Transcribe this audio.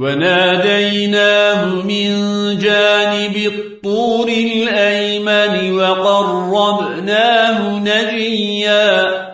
وناديناه من جانب الطور الأيمن وقربناه نجيا.